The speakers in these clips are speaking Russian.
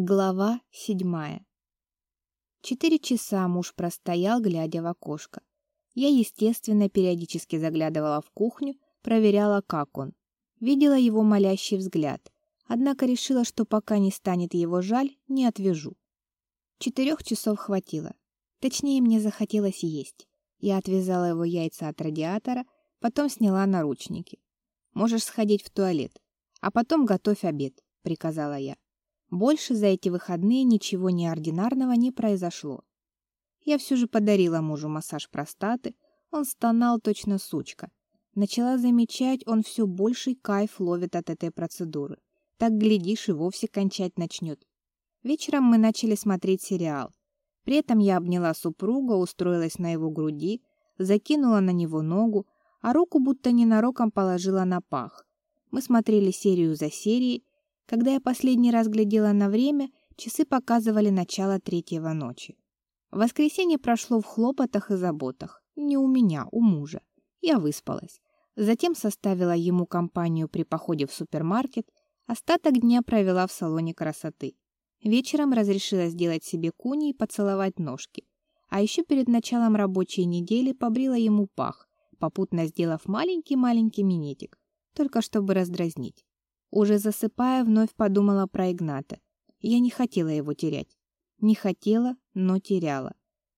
Глава седьмая. Четыре часа муж простоял, глядя в окошко. Я, естественно, периодически заглядывала в кухню, проверяла, как он. Видела его молящий взгляд, однако решила, что пока не станет его жаль, не отвяжу. Четырех часов хватило. Точнее, мне захотелось есть. Я отвязала его яйца от радиатора, потом сняла наручники. «Можешь сходить в туалет, а потом готовь обед», — приказала я. Больше за эти выходные ничего неординарного не произошло. Я все же подарила мужу массаж простаты, он стонал точно сучка. Начала замечать, он все больший кайф ловит от этой процедуры. Так, глядишь, и вовсе кончать начнет. Вечером мы начали смотреть сериал. При этом я обняла супруга, устроилась на его груди, закинула на него ногу, а руку будто ненароком положила на пах. Мы смотрели серию за серией, когда я последний раз глядела на время, часы показывали начало третьего ночи. Воскресенье прошло в хлопотах и заботах. Не у меня, у мужа. Я выспалась. Затем составила ему компанию при походе в супермаркет, остаток дня провела в салоне красоты. Вечером разрешила сделать себе куни и поцеловать ножки. А еще перед началом рабочей недели побрила ему пах, попутно сделав маленький-маленький минетик, только чтобы раздразнить. Уже засыпая, вновь подумала про Игната. Я не хотела его терять. Не хотела, но теряла.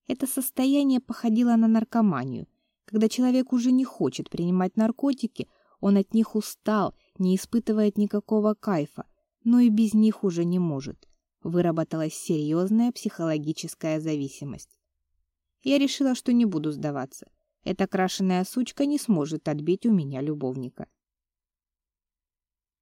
Это состояние походило на наркоманию, когда человек уже не хочет принимать наркотики, он от них устал, не испытывает никакого кайфа, но и без них уже не может. Выработалась серьезная психологическая зависимость. Я решила, что не буду сдаваться. Эта крашеная сучка не сможет отбить у меня любовника.